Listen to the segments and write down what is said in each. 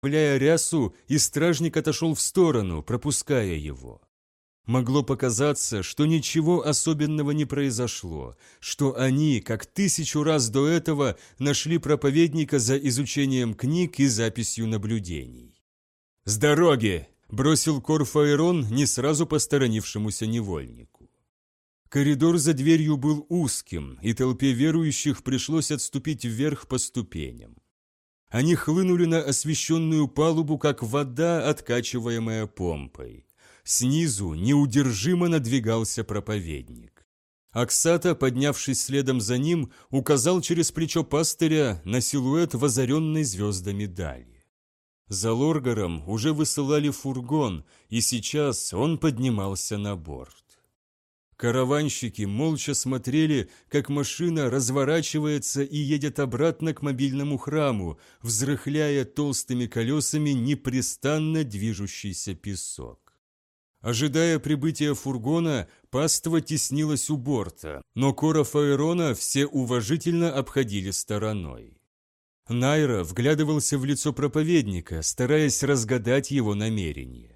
поправляя рясу, и стражник отошел в сторону, пропуская его. Могло показаться, что ничего особенного не произошло, что они, как тысячу раз до этого, нашли проповедника за изучением книг и записью наблюдений. «С дороги!» – бросил Корфаэрон не сразу посторонившемуся невольнику. Коридор за дверью был узким, и толпе верующих пришлось отступить вверх по ступеням. Они хлынули на освещенную палубу, как вода, откачиваемая помпой. Снизу неудержимо надвигался проповедник. Аксата, поднявшись следом за ним, указал через плечо пастыря на силуэт возоренной звездами дали. За Лоргаром уже высылали фургон, и сейчас он поднимался на борт. Караванщики молча смотрели, как машина разворачивается и едет обратно к мобильному храму, взрыхляя толстыми колесами непрестанно движущийся песок. Ожидая прибытия фургона, паства теснилась у борта, но Кора Фаэрона все уважительно обходили стороной. Найра вглядывался в лицо проповедника, стараясь разгадать его намерение.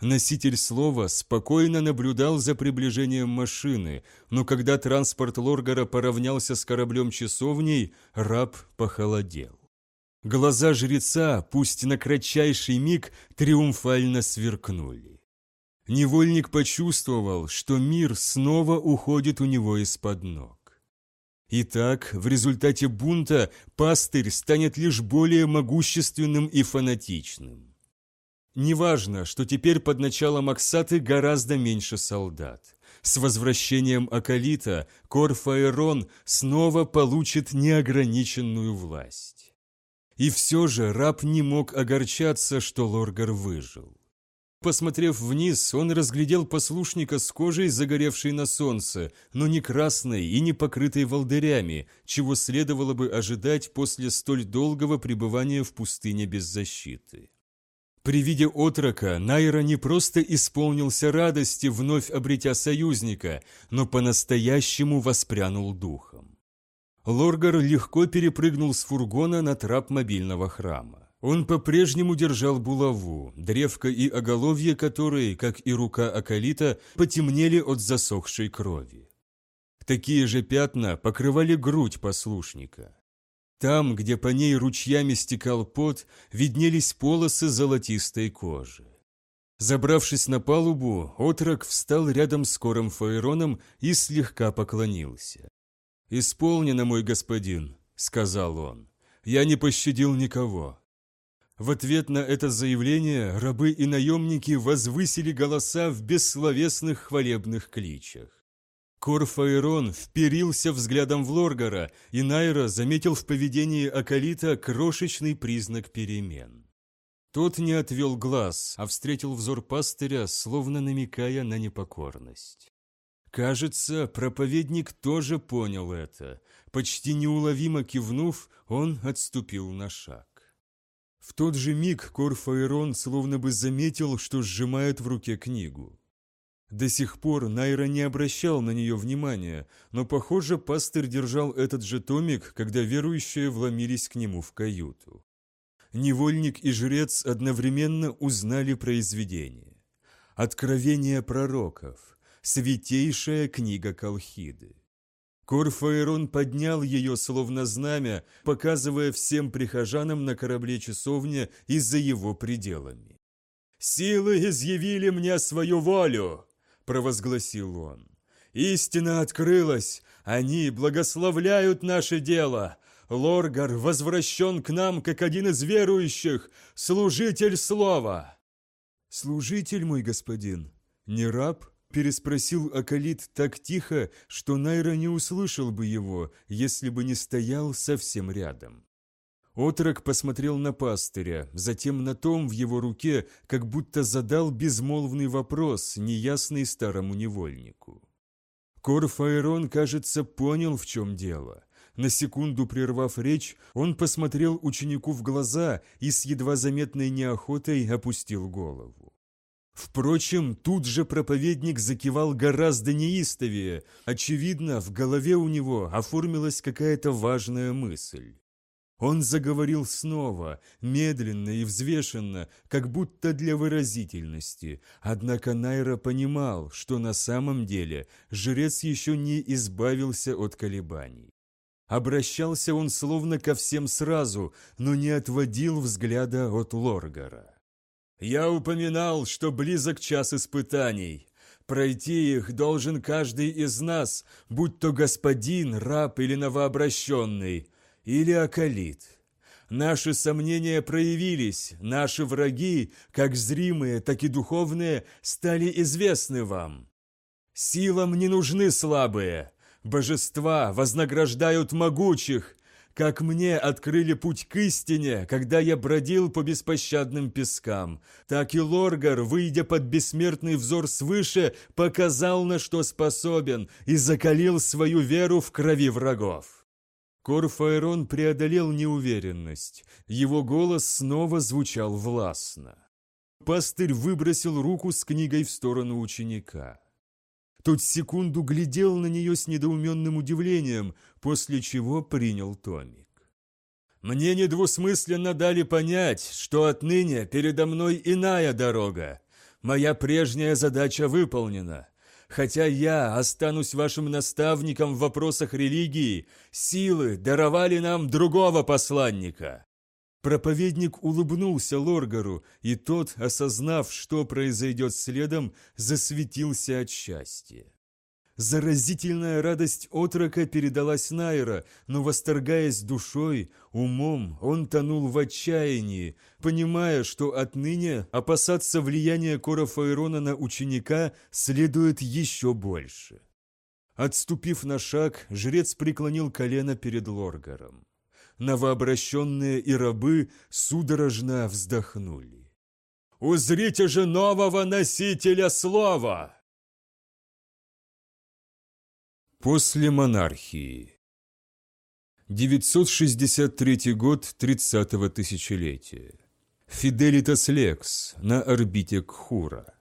Носитель слова спокойно наблюдал за приближением машины, но когда транспорт Лоргара поравнялся с кораблем часовней, раб похолодел. Глаза жреца, пусть на кратчайший миг, триумфально сверкнули. Невольник почувствовал, что мир снова уходит у него из-под ног. Итак, в результате бунта пастырь станет лишь более могущественным и фанатичным. Неважно, что теперь под началом Аксаты гораздо меньше солдат. С возвращением Акалита Корфаэрон снова получит неограниченную власть. И все же раб не мог огорчаться, что Лоргар выжил. Посмотрев вниз, он разглядел послушника с кожей, загоревшей на солнце, но не красной и не покрытой волдырями, чего следовало бы ожидать после столь долгого пребывания в пустыне без защиты. При виде отрока Найра не просто исполнился радости, вновь обретя союзника, но по-настоящему воспрянул духом. Лоргар легко перепрыгнул с фургона на трап мобильного храма. Он по-прежнему держал булаву, древко и оголовье которой, как и рука Акалита, потемнели от засохшей крови. Такие же пятна покрывали грудь послушника. Там, где по ней ручьями стекал пот, виднелись полосы золотистой кожи. Забравшись на палубу, отрок встал рядом с кором Фаероном и слегка поклонился. «Исполнено, мой господин», — сказал он. «Я не пощадил никого. В ответ на это заявление рабы и наемники возвысили голоса в бессловесных хвалебных кличах. Корфаэрон вперился взглядом в Лоргара, и Найра заметил в поведении Акалита крошечный признак перемен. Тот не отвел глаз, а встретил взор пастыря, словно намекая на непокорность. Кажется, проповедник тоже понял это. Почти неуловимо кивнув, он отступил на шаг. В тот же миг Корфаэрон словно бы заметил, что сжимает в руке книгу. До сих пор Найра не обращал на нее внимания, но, похоже, пастырь держал этот же томик, когда верующие вломились к нему в каюту. Невольник и жрец одновременно узнали произведение. Откровение пророков. Святейшая книга Колхиды. Корфаэрон поднял ее, словно знамя, показывая всем прихожанам на корабле часовня и за его пределами. «Силы изъявили мне свою волю!» – провозгласил он. «Истина открылась! Они благословляют наше дело! Лоргар возвращен к нам, как один из верующих, служитель слова!» «Служитель, мой господин, не раб?» переспросил Акалит так тихо, что Найра не услышал бы его, если бы не стоял совсем рядом. Отрок посмотрел на пастыря, затем на том в его руке, как будто задал безмолвный вопрос, неясный старому невольнику. Корфаэрон, кажется, понял, в чем дело. На секунду прервав речь, он посмотрел ученику в глаза и с едва заметной неохотой опустил голову. Впрочем, тут же проповедник закивал гораздо неистовее. Очевидно, в голове у него оформилась какая-то важная мысль. Он заговорил снова, медленно и взвешенно, как будто для выразительности. Однако Найра понимал, что на самом деле жрец еще не избавился от колебаний. Обращался он словно ко всем сразу, но не отводил взгляда от Лоргара. «Я упоминал, что близок час испытаний. Пройти их должен каждый из нас, будь то господин, раб или новообращенный или околит. Наши сомнения проявились, наши враги, как зримые, так и духовные, стали известны вам. Силам не нужны слабые, божества вознаграждают могучих, как мне открыли путь к истине, когда я бродил по беспощадным пескам, так и Лоргар, выйдя под бессмертный взор свыше, показал, на что способен, и закалил свою веру в крови врагов. Корфаэрон преодолел неуверенность. Его голос снова звучал властно. Пастырь выбросил руку с книгой в сторону ученика. Тот секунду глядел на нее с недоуменным удивлением, после чего принял томик. «Мне недвусмысленно дали понять, что отныне передо мной иная дорога. Моя прежняя задача выполнена. Хотя я останусь вашим наставником в вопросах религии, силы даровали нам другого посланника». Проповедник улыбнулся Лоргару, и тот, осознав, что произойдет следом, засветился от счастья. Заразительная радость отрока передалась Найра, но, восторгаясь душой, умом, он тонул в отчаянии, понимая, что отныне опасаться влияния Кора Фаэрона на ученика следует еще больше. Отступив на шаг, жрец преклонил колено перед Лоргаром. Новообращенные и рабы судорожно вздохнули. «Узрите же нового носителя слова!» После монархии 963 год 30-го тысячелетия. Фиделитас Лекс на орбите Кхура.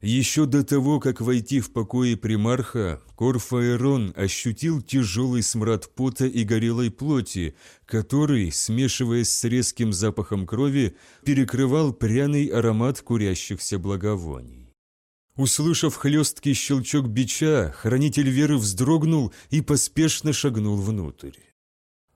Еще до того, как войти в покои примарха, Корфаэрон ощутил тяжелый смрад пота и горелой плоти, который, смешиваясь с резким запахом крови, перекрывал пряный аромат курящихся благовоний. Услышав хлесткий щелчок бича, хранитель веры вздрогнул и поспешно шагнул внутрь.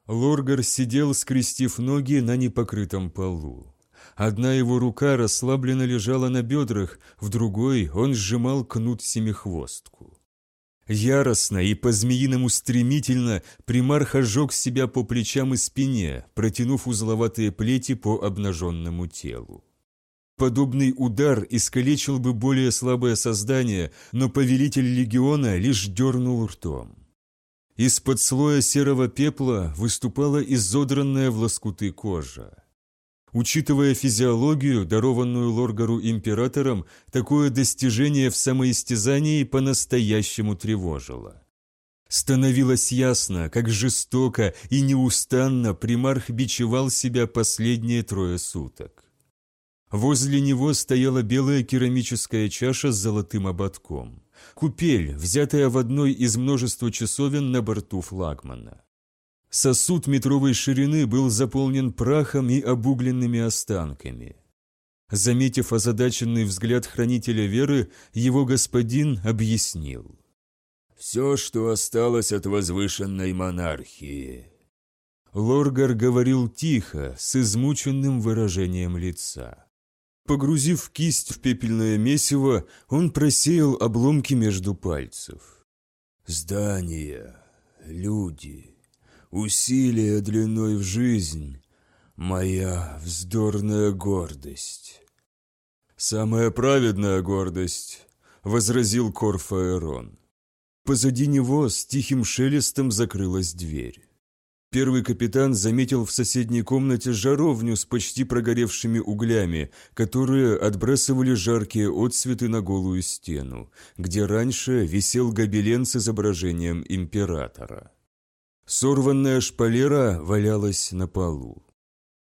Лоргар сидел, скрестив ноги на непокрытом полу. Одна его рука расслабленно лежала на бедрах, в другой он сжимал кнут семихвостку. Яростно и по-змеиному стремительно примарх ожег себя по плечам и спине, протянув узловатые плети по обнаженному телу. Подобный удар искалечил бы более слабое создание, но повелитель легиона лишь дернул ртом. Из-под слоя серого пепла выступала изодранная в лоскуты кожа. Учитывая физиологию, дарованную Лоргару императором, такое достижение в самоистязании по-настоящему тревожило. Становилось ясно, как жестоко и неустанно примарх бичевал себя последние трое суток. Возле него стояла белая керамическая чаша с золотым ободком. Купель, взятая в одной из множества часовен на борту флагмана. Сосуд метровой ширины был заполнен прахом и обугленными останками. Заметив озадаченный взгляд хранителя веры, его господин объяснил. «Все, что осталось от возвышенной монархии». Лоргар говорил тихо, с измученным выражением лица. Погрузив кисть в пепельное месиво, он просеял обломки между пальцев. «Здания, люди, усилия длиной в жизнь, моя вздорная гордость». «Самая праведная гордость», — возразил Корфаэрон. Позади него с тихим шелестом закрылась дверь. Первый капитан заметил в соседней комнате жаровню с почти прогоревшими углями, которые отбрасывали жаркие отсветы на голую стену, где раньше висел гобелен с изображением императора. Сорванная шпалера валялась на полу.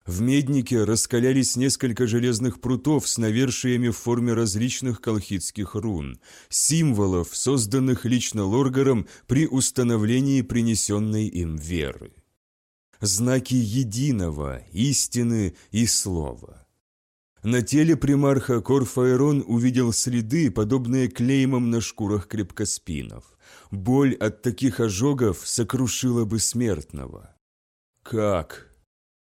В меднике раскалялись несколько железных прутов с навершиями в форме различных колхидских рун, символов, созданных лично Лоргаром при установлении принесенной им веры. Знаки единого, истины и слова. На теле примарха Корфаэрон увидел следы, подобные клеймам на шкурах крепкоспинов. Боль от таких ожогов сокрушила бы смертного. Как?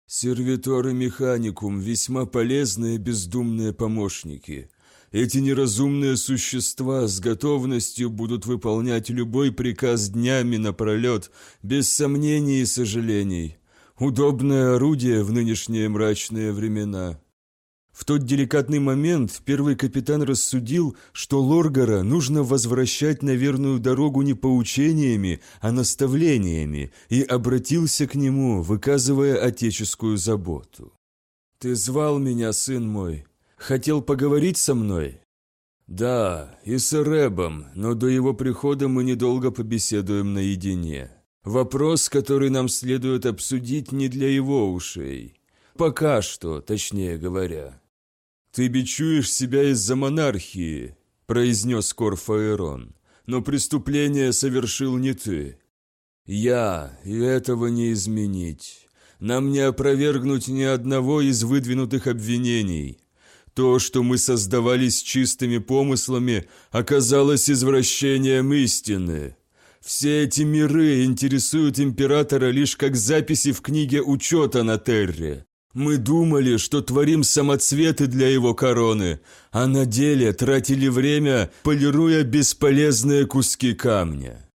Сервиторы механикум – весьма полезные бездумные помощники. Эти неразумные существа с готовностью будут выполнять любой приказ днями напролет, без сомнений и сожалений. Удобное орудие в нынешние мрачные времена. В тот деликатный момент первый капитан рассудил, что Лоргара нужно возвращать на верную дорогу не поучениями, а наставлениями, и обратился к нему, выказывая отеческую заботу. «Ты звал меня, сын мой? Хотел поговорить со мной?» «Да, и с Эребом, но до его прихода мы недолго побеседуем наедине. Вопрос, который нам следует обсудить, не для его ушей. Пока что, точнее говоря». «Ты бичуешь себя из-за монархии», – произнес Корфаэрон. «Но преступление совершил не ты. Я, и этого не изменить. Нам не опровергнуть ни одного из выдвинутых обвинений. То, что мы создавались чистыми помыслами, оказалось извращением истины. Все эти миры интересуют императора лишь как записи в книге учета на Терре. Мы думали, что творим самоцветы для его короны, а на деле тратили время, полируя бесполезные куски камня.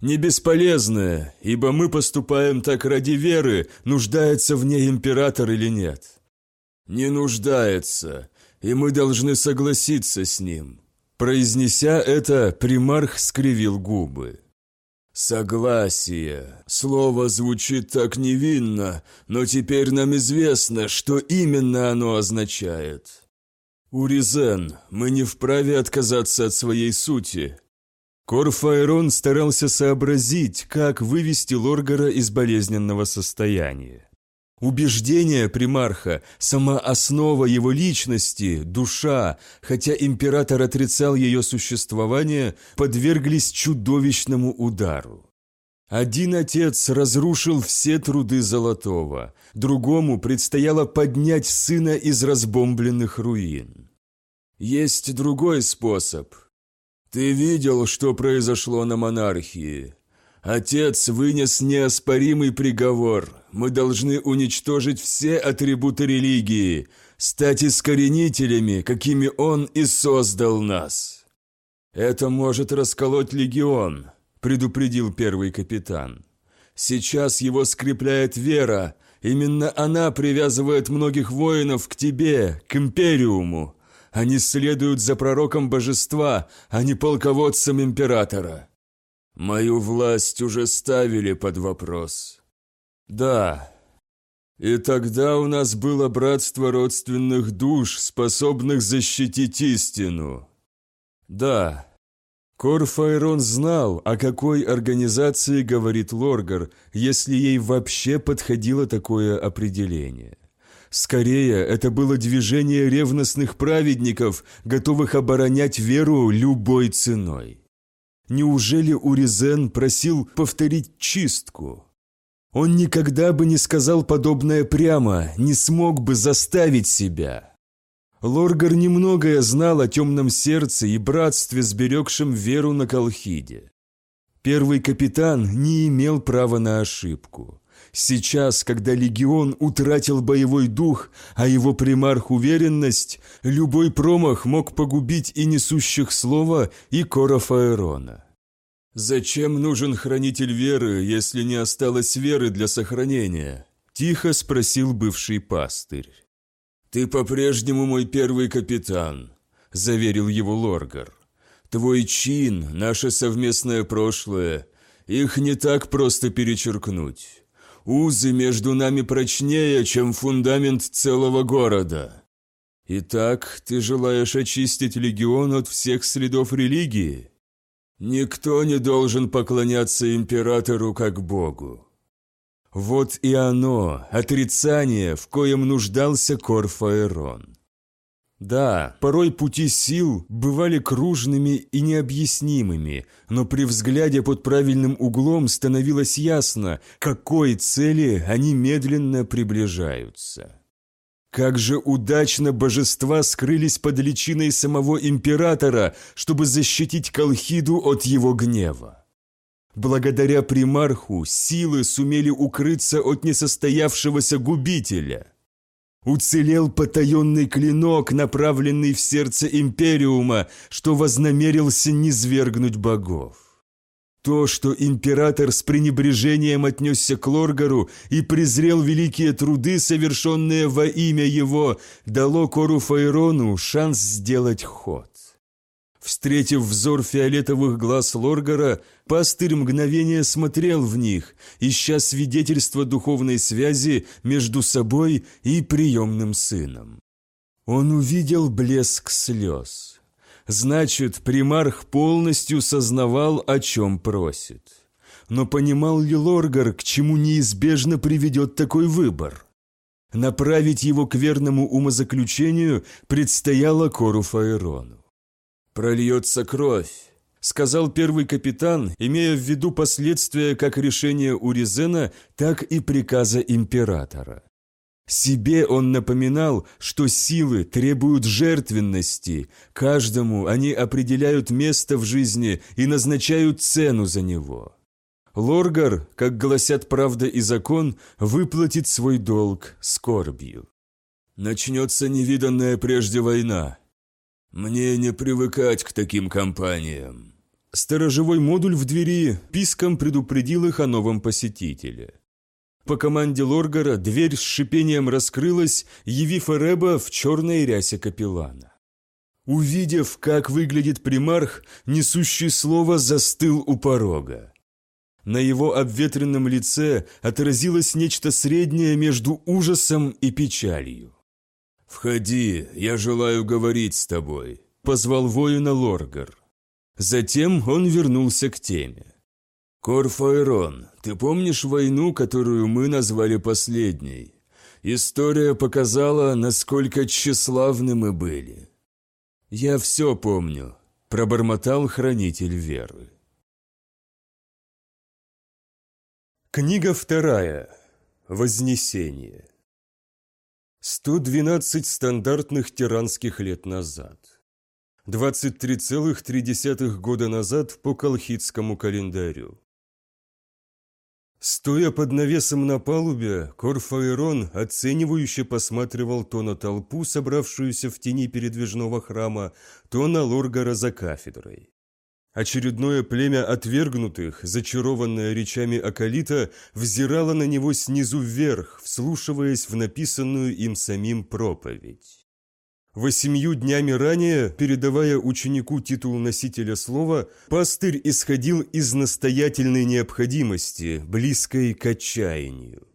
Не бесполезные, ибо мы поступаем так ради веры, нуждается в ней император или нет. Не нуждается, и мы должны согласиться с ним. Произнеся это, примарх скривил губы. «Согласие. Слово звучит так невинно, но теперь нам известно, что именно оно означает. Уризен, мы не вправе отказаться от своей сути». Корфаэрон старался сообразить, как вывести Лоргара из болезненного состояния. Убеждение примарха, сама основа его личности, душа, хотя император отрицал ее существование, подверглись чудовищному удару. Один отец разрушил все труды Золотого, другому предстояло поднять сына из разбомбленных руин. Есть другой способ. Ты видел, что произошло на монархии? Отец вынес неоспоримый приговор. Мы должны уничтожить все атрибуты религии, стать искоренителями, какими он и создал нас. Это может расколоть легион, предупредил первый капитан. Сейчас его скрепляет вера, именно она привязывает многих воинов к тебе, к империуму. Они следуют за пророком божества, а не полководцем императора. Мою власть уже ставили под вопрос. Да. И тогда у нас было братство родственных душ, способных защитить истину. Да. Корфайрон знал, о какой организации говорит Лоргар, если ей вообще подходило такое определение. Скорее, это было движение ревностных праведников, готовых оборонять веру любой ценой. Неужели Уризен просил повторить чистку? Он никогда бы не сказал подобное прямо, не смог бы заставить себя. Лоргар немногое знал о темном сердце и братстве, сберегшем веру на Колхиде. Первый капитан не имел права на ошибку. Сейчас, когда легион утратил боевой дух, а его примарх уверенность, любой промах мог погубить и несущих слова, и Кора Фаэрона. «Зачем нужен хранитель веры, если не осталось веры для сохранения?» – тихо спросил бывший пастырь. «Ты по-прежнему мой первый капитан», – заверил его Лоргар. «Твой чин, наше совместное прошлое, их не так просто перечеркнуть. Узы между нами прочнее, чем фундамент целого города. Итак, ты желаешь очистить легион от всех следов религии?» Никто не должен поклоняться императору как богу. Вот и оно, отрицание, в коем нуждался Корфаэрон. Да, порой пути сил бывали кружными и необъяснимыми, но при взгляде под правильным углом становилось ясно, какой цели они медленно приближаются. Как же удачно божества скрылись под личиной самого императора, чтобы защитить Колхиду от его гнева. Благодаря примарху силы сумели укрыться от несостоявшегося губителя – Уцелел потаенный клинок, направленный в сердце Империума, что вознамерился низвергнуть богов. То, что император с пренебрежением отнесся к Лоргару и презрел великие труды, совершенные во имя его, дало Кору Фаерону шанс сделать ход. Встретив взор фиолетовых глаз Лоргара, пастырь мгновение смотрел в них, ища свидетельства духовной связи между собой и приемным сыном. Он увидел блеск слез. Значит, примарх полностью сознавал, о чем просит. Но понимал ли Лоргар, к чему неизбежно приведет такой выбор? Направить его к верному умозаключению предстояло Кору Фаэрону. «Прольется кровь», — сказал первый капитан, имея в виду последствия как решения Уризена, так и приказа императора. Себе он напоминал, что силы требуют жертвенности, каждому они определяют место в жизни и назначают цену за него. Лоргар, как гласят правда и закон, выплатит свой долг скорбью. Начнется невиданная прежде война, «Мне не привыкать к таким компаниям». Сторожевой модуль в двери писком предупредил их о новом посетителе. По команде Лоргара дверь с шипением раскрылась, явив Эреба в черной рясе капеллана. Увидев, как выглядит примарх, несущий слово застыл у порога. На его обветренном лице отразилось нечто среднее между ужасом и печалью. «Входи, я желаю говорить с тобой», – позвал воина Лоргар. Затем он вернулся к теме. «Корфаэрон, ты помнишь войну, которую мы назвали последней? История показала, насколько тщеславны мы были». «Я все помню», – пробормотал хранитель веры. Книга вторая. Вознесение. 112 стандартных тиранских лет назад. 23,3 года назад по колхидскому календарю. Стоя под навесом на палубе, Корфаэрон оценивающе посматривал то на толпу, собравшуюся в тени передвижного храма, то на Лоргара за кафедрой. Очередное племя отвергнутых, зачарованное речами Акалита, взирало на него снизу вверх, вслушиваясь в написанную им самим проповедь. Восемью днями ранее, передавая ученику титул носителя слова, пастырь исходил из настоятельной необходимости, близкой к отчаянию.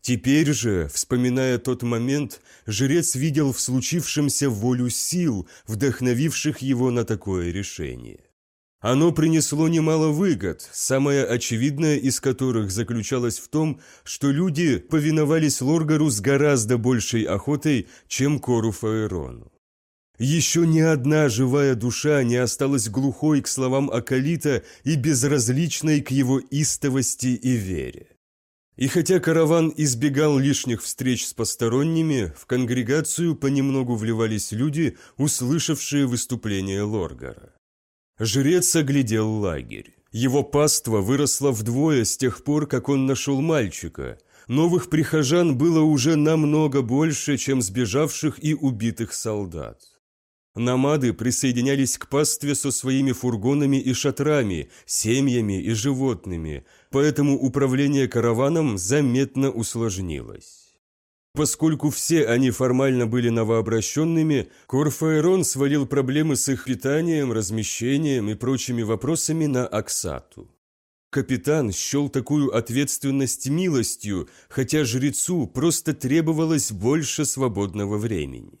Теперь же, вспоминая тот момент, жрец видел в случившемся волю сил, вдохновивших его на такое решение. Оно принесло немало выгод, самая очевидная из которых заключалась в том, что люди повиновались Лоргару с гораздо большей охотой, чем Кору Фаэрону. Еще ни одна живая душа не осталась глухой к словам Акалита и безразличной к его истовости и вере. И хотя караван избегал лишних встреч с посторонними, в конгрегацию понемногу вливались люди, услышавшие выступление Лоргара. Жрец оглядел лагерь. Его паства выросла вдвое с тех пор, как он нашел мальчика. Новых прихожан было уже намного больше, чем сбежавших и убитых солдат. Намады присоединялись к пастве со своими фургонами и шатрами, семьями и животными, поэтому управление караваном заметно усложнилось. Поскольку все они формально были новообращенными, Корфаэрон свалил проблемы с их питанием, размещением и прочими вопросами на Аксату. Капитан счел такую ответственность милостью, хотя жрецу просто требовалось больше свободного времени.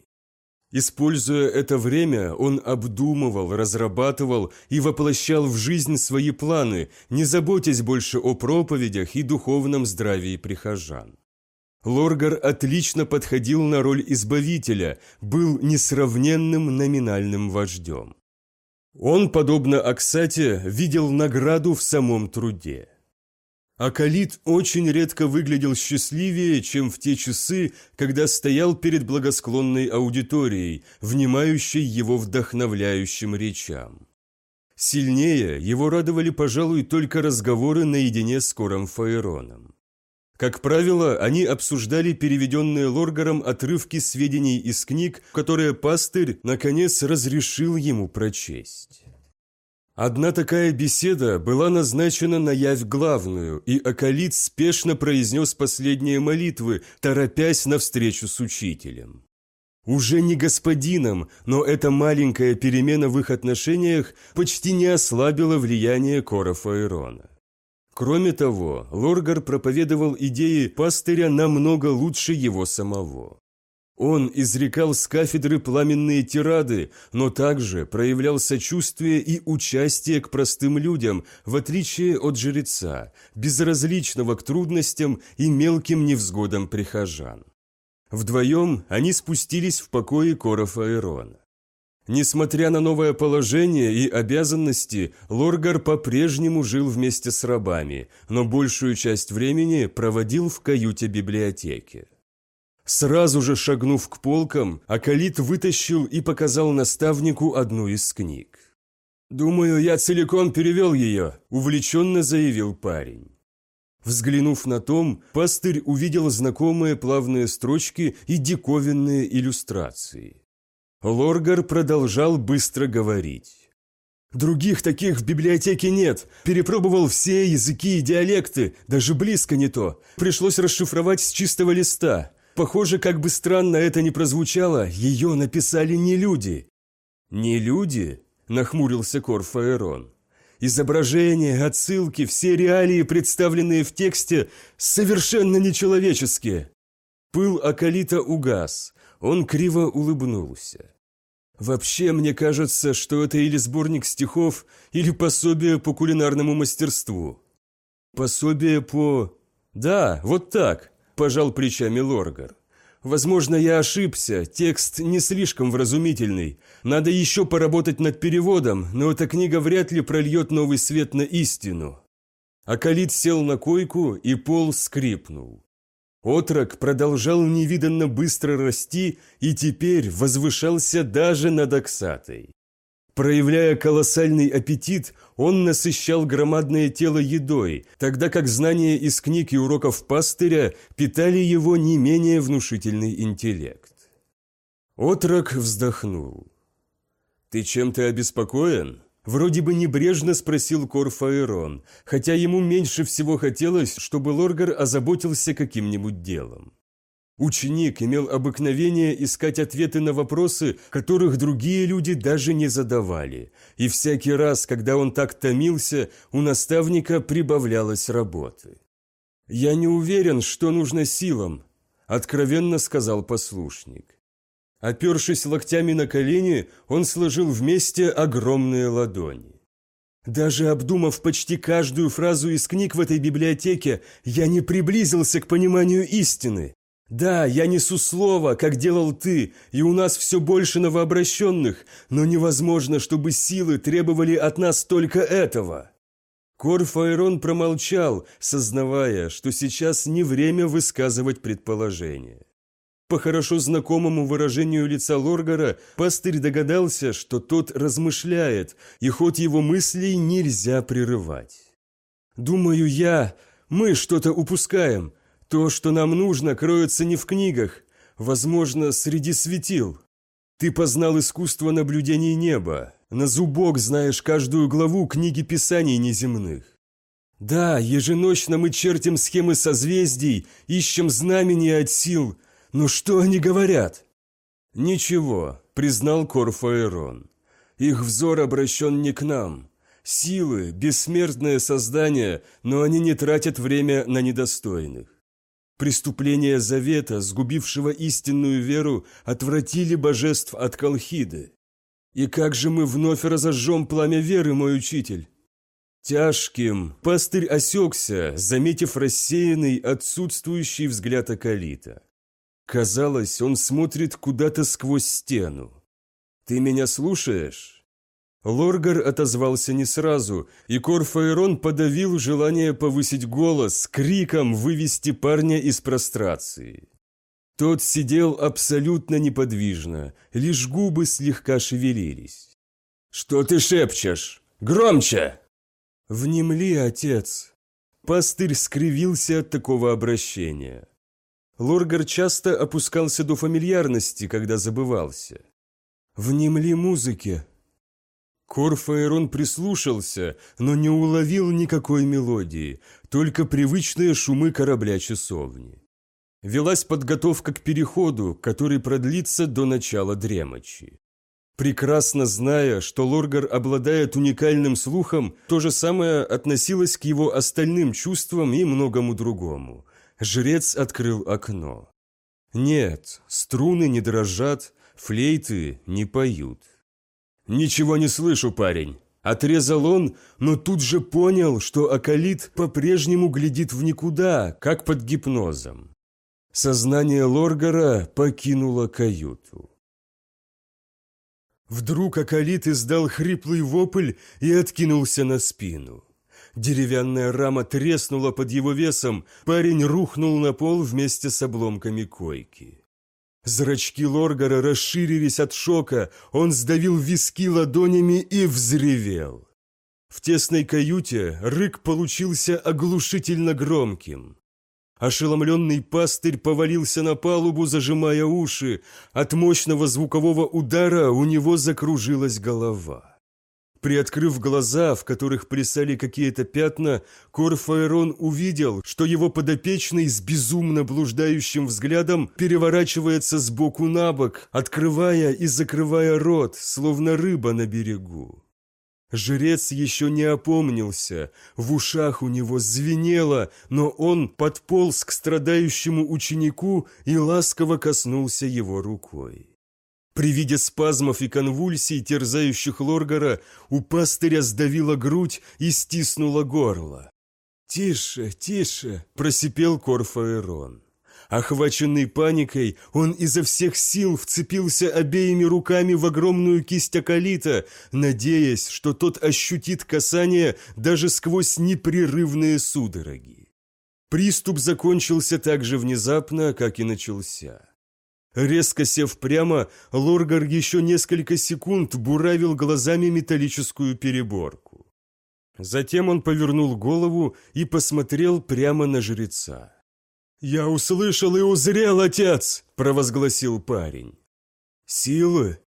Используя это время, он обдумывал, разрабатывал и воплощал в жизнь свои планы, не заботясь больше о проповедях и духовном здравии прихожан. Лоргар отлично подходил на роль избавителя, был несравненным номинальным вождем. Он, подобно Аксате, видел награду в самом труде. Акалит очень редко выглядел счастливее, чем в те часы, когда стоял перед благосклонной аудиторией, внимающей его вдохновляющим речам. Сильнее его радовали, пожалуй, только разговоры наедине с Кором Фаероном. Как правило, они обсуждали переведенные Лоргаром отрывки сведений из книг, которые пастырь, наконец, разрешил ему прочесть. Одна такая беседа была назначена на явь главную, и Акалит спешно произнес последние молитвы, торопясь навстречу с учителем. Уже не господином, но эта маленькая перемена в их отношениях почти не ослабила влияние Кора Фаэрона. Кроме того, Лоргар проповедовал идеи пастыря намного лучше его самого. Он изрекал с кафедры пламенные тирады, но также проявлял сочувствие и участие к простым людям, в отличие от жреца, безразличного к трудностям и мелким невзгодам прихожан. Вдвоем они спустились в покои Коров Аэрона. Несмотря на новое положение и обязанности, Лоргар по-прежнему жил вместе с рабами, но большую часть времени проводил в каюте библиотеки. Сразу же шагнув к полкам, Акалит вытащил и показал наставнику одну из книг. «Думаю, я целиком перевел ее», – увлеченно заявил парень. Взглянув на том, пастырь увидел знакомые плавные строчки и диковинные иллюстрации. Лоргар продолжал быстро говорить. «Других таких в библиотеке нет. Перепробовал все языки и диалекты, даже близко не то. Пришлось расшифровать с чистого листа. Похоже, как бы странно это ни прозвучало, ее написали не люди». «Не люди?» – нахмурился Корфаэрон. «Изображения, отсылки, все реалии, представленные в тексте, совершенно нечеловеческие». Пыл Акалита угас, он криво улыбнулся. «Вообще, мне кажется, что это или сборник стихов, или пособие по кулинарному мастерству». «Пособие по...» «Да, вот так», – пожал плечами Лоргар. «Возможно, я ошибся, текст не слишком вразумительный. Надо еще поработать над переводом, но эта книга вряд ли прольет новый свет на истину». Акалит сел на койку, и пол скрипнул. Отрок продолжал невиданно быстро расти и теперь возвышался даже над Оксатой. Проявляя колоссальный аппетит, он насыщал громадное тело едой, тогда как знания из книг и уроков пастыря питали его не менее внушительный интеллект. Отрок вздохнул. «Ты чем-то обеспокоен?» Вроде бы небрежно спросил Корфаэрон, хотя ему меньше всего хотелось, чтобы Лоргар озаботился каким-нибудь делом. Ученик имел обыкновение искать ответы на вопросы, которых другие люди даже не задавали, и всякий раз, когда он так томился, у наставника прибавлялось работы. «Я не уверен, что нужно силам», – откровенно сказал послушник. Опершись локтями на колени, он сложил вместе огромные ладони. Даже обдумав почти каждую фразу из книг в этой библиотеке, я не приблизился к пониманию истины. Да, я несу слово, как делал ты, и у нас все больше новообращенных, но невозможно, чтобы силы требовали от нас только этого. Корфаэрон промолчал, сознавая, что сейчас не время высказывать предположения. По хорошо знакомому выражению лица Лоргара пастырь догадался, что тот размышляет, и ход его мыслей нельзя прерывать. «Думаю я, мы что-то упускаем. То, что нам нужно, кроется не в книгах, возможно, среди светил. Ты познал искусство наблюдений неба, на зубок знаешь каждую главу книги писаний неземных. Да, еженочно мы чертим схемы созвездий, ищем знамения от сил – «Ну что они говорят?» «Ничего», — признал Корфаэрон. «Их взор обращен не к нам. Силы — бессмертное создание, но они не тратят время на недостойных. Преступления Завета, сгубившего истинную веру, отвратили божеств от Колхиды. И как же мы вновь разожжем пламя веры, мой учитель?» Тяжким пастырь осекся, заметив рассеянный, отсутствующий взгляд Акалита. Казалось, он смотрит куда-то сквозь стену. «Ты меня слушаешь?» Лоргар отозвался не сразу, и Корфаэрон подавил желание повысить голос, криком вывести парня из прострации. Тот сидел абсолютно неподвижно, лишь губы слегка шевелились. «Что ты шепчешь? Громче!» «Внемли, отец!» Пастырь скривился от такого обращения. Лоргар часто опускался до фамильярности, когда забывался. «Внемли музыке!» Корфаэрон прислушался, но не уловил никакой мелодии, только привычные шумы корабля-часовни. Велась подготовка к переходу, который продлится до начала дремочи. Прекрасно зная, что Лоргар обладает уникальным слухом, то же самое относилось к его остальным чувствам и многому другому. Жрец открыл окно. Нет, струны не дрожат, флейты не поют. «Ничего не слышу, парень», – отрезал он, но тут же понял, что Акалит по-прежнему глядит в никуда, как под гипнозом. Сознание Лоргара покинуло каюту. Вдруг Акалит издал хриплый вопль и откинулся на спину. Деревянная рама треснула под его весом, парень рухнул на пол вместе с обломками койки. Зрачки Лоргара расширились от шока, он сдавил виски ладонями и взревел. В тесной каюте рык получился оглушительно громким. Ошеломленный пастырь повалился на палубу, зажимая уши. От мощного звукового удара у него закружилась голова. Приоткрыв глаза, в которых плясали какие-то пятна, Корфаэрон увидел, что его подопечный с безумно блуждающим взглядом переворачивается с боку на бок, открывая и закрывая рот, словно рыба на берегу. Жрец еще не опомнился, в ушах у него звенело, но он подполз к страдающему ученику и ласково коснулся его рукой. При виде спазмов и конвульсий, терзающих Лоргара, у пастыря сдавила грудь и стиснула горло. «Тише, тише!» – просипел Корфаэрон. Охваченный паникой, он изо всех сил вцепился обеими руками в огромную кисть Акалита, надеясь, что тот ощутит касание даже сквозь непрерывные судороги. Приступ закончился так же внезапно, как и начался. Резко сев прямо, Лоргар еще несколько секунд буравил глазами металлическую переборку. Затем он повернул голову и посмотрел прямо на жреца. «Я услышал и узрел, отец!» – провозгласил парень. «Силы?»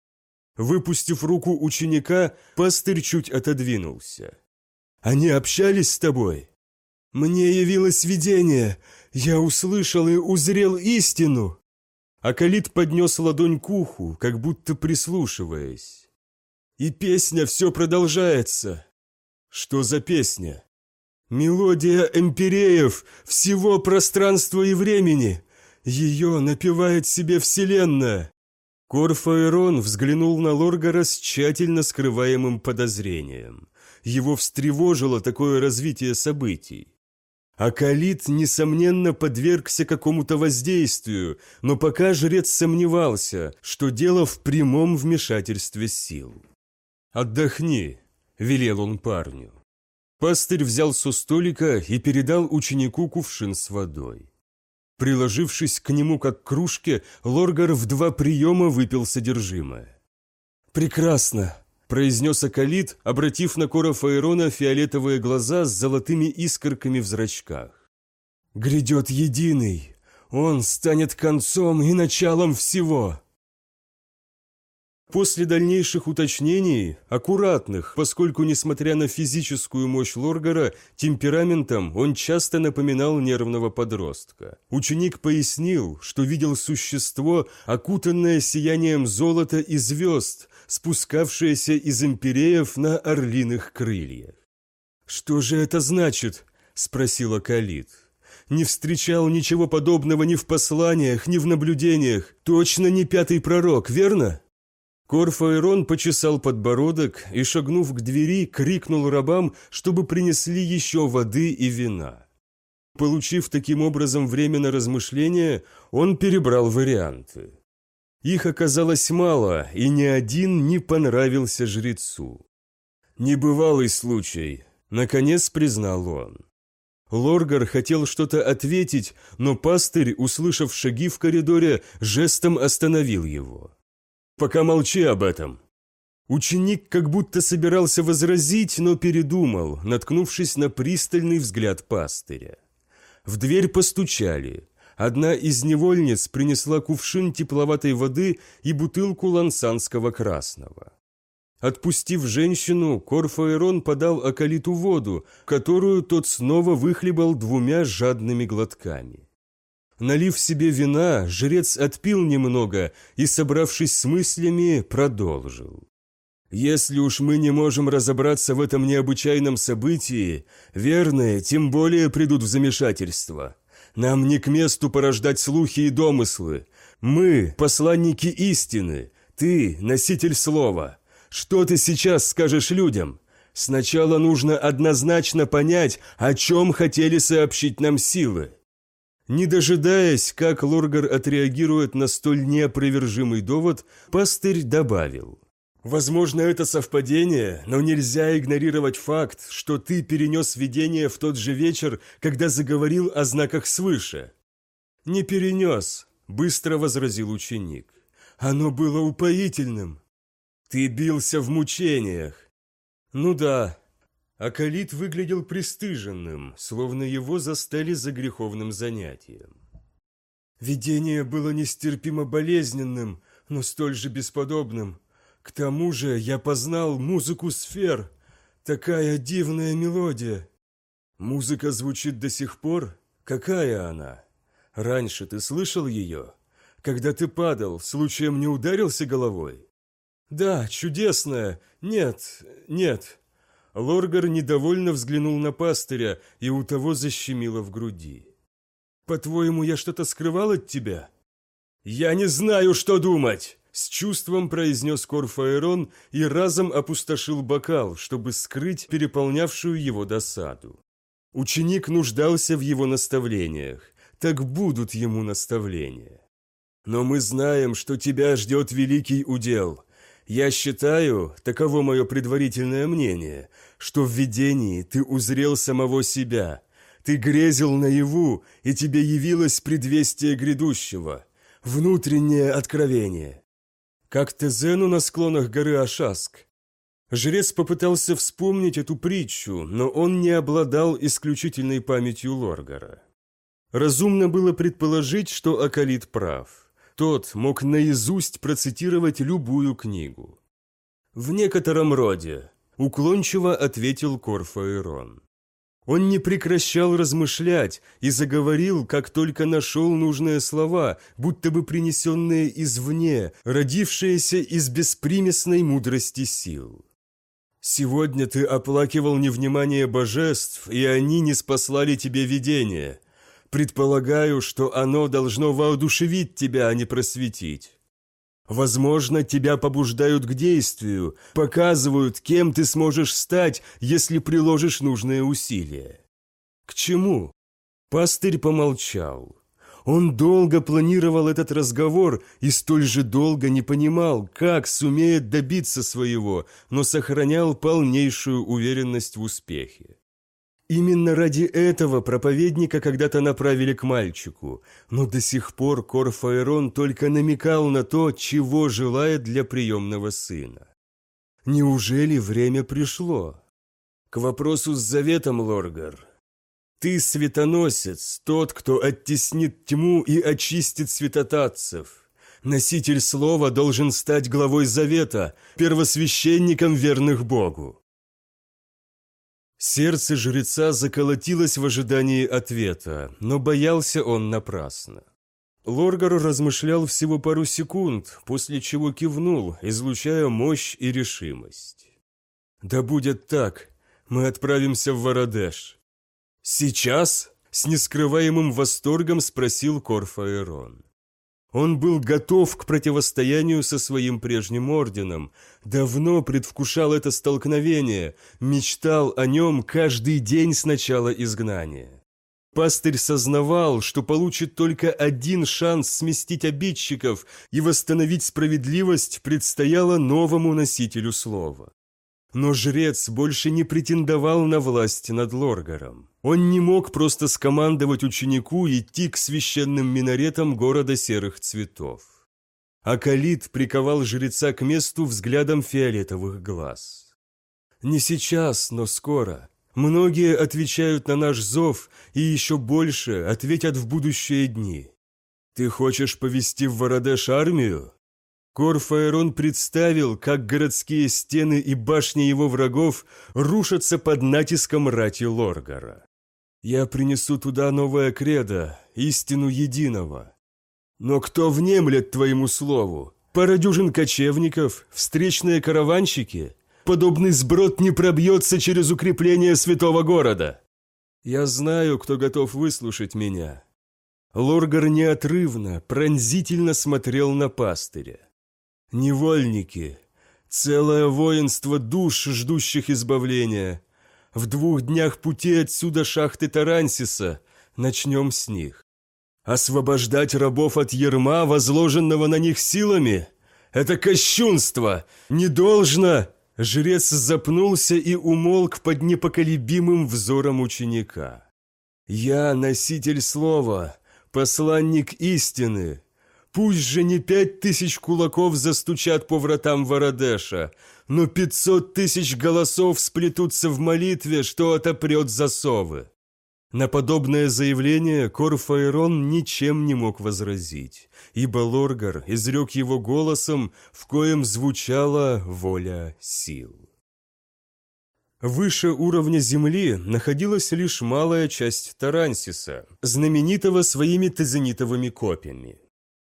Выпустив руку ученика, пастырь чуть отодвинулся. «Они общались с тобой?» «Мне явилось видение. Я услышал и узрел истину!» Акалит поднес ладонь к уху, как будто прислушиваясь. «И песня все продолжается!» «Что за песня?» Мелодия эмпиреев, всего пространства и времени. Ее напевает себе Вселенная. Корфаэрон взглянул на Лоргара с тщательно скрываемым подозрением. Его встревожило такое развитие событий. Акалит, несомненно, подвергся какому-то воздействию, но пока жрец сомневался, что дело в прямом вмешательстве сил. «Отдохни», — велел он парню. Пастырь взял со столика и передал ученику кувшин с водой. Приложившись к нему как к кружке, Лоргар в два приема выпил содержимое. «Прекрасно!» – произнес Акалит, обратив на Кора Фаэрона фиолетовые глаза с золотыми искорками в зрачках. «Грядет единый! Он станет концом и началом всего!» После дальнейших уточнений, аккуратных, поскольку, несмотря на физическую мощь Лоргара, темпераментом он часто напоминал нервного подростка. Ученик пояснил, что видел существо, окутанное сиянием золота и звезд, спускавшееся из импереев на орлиных крыльях. «Что же это значит?» – спросила Калит. «Не встречал ничего подобного ни в посланиях, ни в наблюдениях. Точно не пятый пророк, верно?» Корфаэрон почесал подбородок и, шагнув к двери, крикнул рабам, чтобы принесли еще воды и вина. Получив таким образом время на размышление, он перебрал варианты. Их оказалось мало, и ни один не понравился жрецу. «Небывалый случай», — наконец признал он. Лоргар хотел что-то ответить, но пастырь, услышав шаги в коридоре, жестом остановил его. «Пока молчи об этом». Ученик как будто собирался возразить, но передумал, наткнувшись на пристальный взгляд пастыря. В дверь постучали. Одна из невольниц принесла кувшин тепловатой воды и бутылку лансанского красного. Отпустив женщину, Корфаэрон подал Акалиту воду, которую тот снова выхлебал двумя жадными глотками. Налив себе вина, жрец отпил немного и, собравшись с мыслями, продолжил. «Если уж мы не можем разобраться в этом необычайном событии, верные тем более придут в замешательство. Нам не к месту порождать слухи и домыслы. Мы – посланники истины, ты – носитель слова». Что ты сейчас скажешь людям? Сначала нужно однозначно понять, о чем хотели сообщить нам силы. Не дожидаясь, как Лоргар отреагирует на столь неопровержимый довод, пастырь добавил. «Возможно, это совпадение, но нельзя игнорировать факт, что ты перенес видение в тот же вечер, когда заговорил о знаках свыше». «Не перенес», — быстро возразил ученик. «Оно было упоительным. Ты бился в мучениях. Ну да. Акалит выглядел пристыженным, словно его застали за греховным занятием. Видение было нестерпимо болезненным, но столь же бесподобным. К тому же я познал музыку сфер. Такая дивная мелодия. Музыка звучит до сих пор? Какая она? Раньше ты слышал ее? Когда ты падал, случаем не ударился головой? «Да, чудесная. Нет, нет». Лоргар недовольно взглянул на пастыря, и у того защемило в груди. «По-твоему, я что-то скрывал от тебя?» «Я не знаю, что думать!» С чувством произнес Корфаэрон и разом опустошил бокал, чтобы скрыть переполнявшую его досаду. Ученик нуждался в его наставлениях. Так будут ему наставления. «Но мы знаем, что тебя ждет великий удел. Я считаю, таково мое предварительное мнение, что в видении ты узрел самого себя. Ты грезил наяву, и тебе явилось предвестие грядущего, внутреннее откровение. Как Тезену на склонах горы Ашаск. Жрец попытался вспомнить эту притчу, но он не обладал исключительной памятью Лоргара. Разумно было предположить, что Акалит прав тот мог наизусть процитировать любую книгу. «В некотором роде», – уклончиво ответил Корфаэрон. Он не прекращал размышлять и заговорил, как только нашел нужные слова, будто бы принесенные извне, родившиеся из беспримесной мудрости сил. «Сегодня ты оплакивал невнимание божеств, и они не спаслали тебе видение. Предполагаю, что оно должно воодушевить тебя, а не просветить. Возможно, тебя побуждают к действию, показывают, кем ты сможешь стать, если приложишь нужные усилия. К чему? Пастырь помолчал. Он долго планировал этот разговор и столь же долго не понимал, как сумеет добиться своего, но сохранял полнейшую уверенность в успехе. Именно ради этого проповедника когда-то направили к мальчику, но до сих пор Корфаэрон только намекал на то, чего желает для приемного сына. Неужели время пришло? К вопросу с заветом, Лоргар. Ты светоносец, тот, кто оттеснит тьму и очистит святотатцев. Носитель слова должен стать главой завета, первосвященником верных Богу. Сердце жреца заколотилось в ожидании ответа, но боялся он напрасно. Лоргар размышлял всего пару секунд, после чего кивнул, излучая мощь и решимость. «Да будет так. Мы отправимся в Вородеш». «Сейчас?» – с нескрываемым восторгом спросил Корфаэрон. Он был готов к противостоянию со своим прежним орденом, давно предвкушал это столкновение, мечтал о нем каждый день с начала изгнания. Пастырь сознавал, что получит только один шанс сместить обидчиков и восстановить справедливость предстояло новому носителю слова. Но жрец больше не претендовал на власть над Лоргаром. Он не мог просто скомандовать ученику идти к священным минаретам города серых цветов. Акалит приковал жреца к месту взглядом фиолетовых глаз. «Не сейчас, но скоро. Многие отвечают на наш зов и еще больше ответят в будущие дни. Ты хочешь повести в Вородеш армию?» Корфаэрон представил, как городские стены и башни его врагов рушатся под натиском рати Лоргара. «Я принесу туда новое кредо, истину единого. Но кто внемлет твоему слову? Пара дюжин кочевников, встречные караванщики? Подобный сброд не пробьется через укрепление святого города. Я знаю, кто готов выслушать меня». Лоргар неотрывно, пронзительно смотрел на пастыря. Невольники. Целое воинство душ, ждущих избавления. В двух днях пути отсюда шахты Тарансиса. Начнем с них. Освобождать рабов от ерма, возложенного на них силами? Это кощунство! Не должно! Жрец запнулся и умолк под непоколебимым взором ученика. «Я носитель слова, посланник истины, Пусть же не пять тысяч кулаков застучат по вратам Вородеша, но пятьсот тысяч голосов сплетутся в молитве, что отопрет засовы. На подобное заявление Корфаэрон ничем не мог возразить, ибо Лоргар изрек его голосом, в коем звучала воля сил. Выше уровня земли находилась лишь малая часть Тарансиса, знаменитого своими тазенитовыми копьями.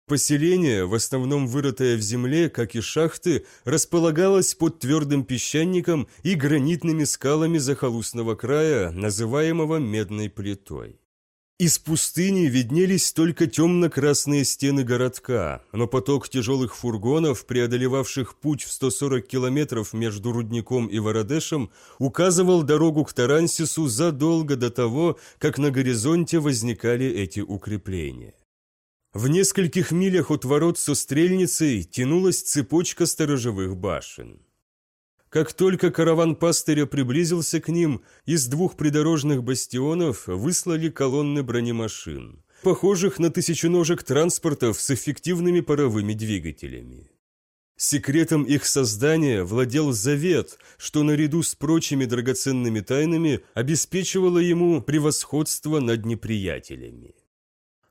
Поселение, в основном вырытое в земле, как и шахты, располагалось под твердым песчаником и гранитными скалами захолустного края, называемого Медной плитой. Из пустыни виднелись только темно-красные стены городка, но поток тяжелых фургонов, преодолевавших путь в 140 километров между Рудником и Вородешем, указывал дорогу к Тарансису задолго до того, как на горизонте возникали эти укрепления. В нескольких милях от ворот со стрельницей тянулась цепочка сторожевых башен. Как только караван пастыря приблизился к ним, из двух придорожных бастионов выслали колонны бронемашин, похожих на тысяченожек транспортов с эффективными паровыми двигателями. Секретом их создания владел завет, что наряду с прочими драгоценными тайнами обеспечивало ему превосходство над неприятелями.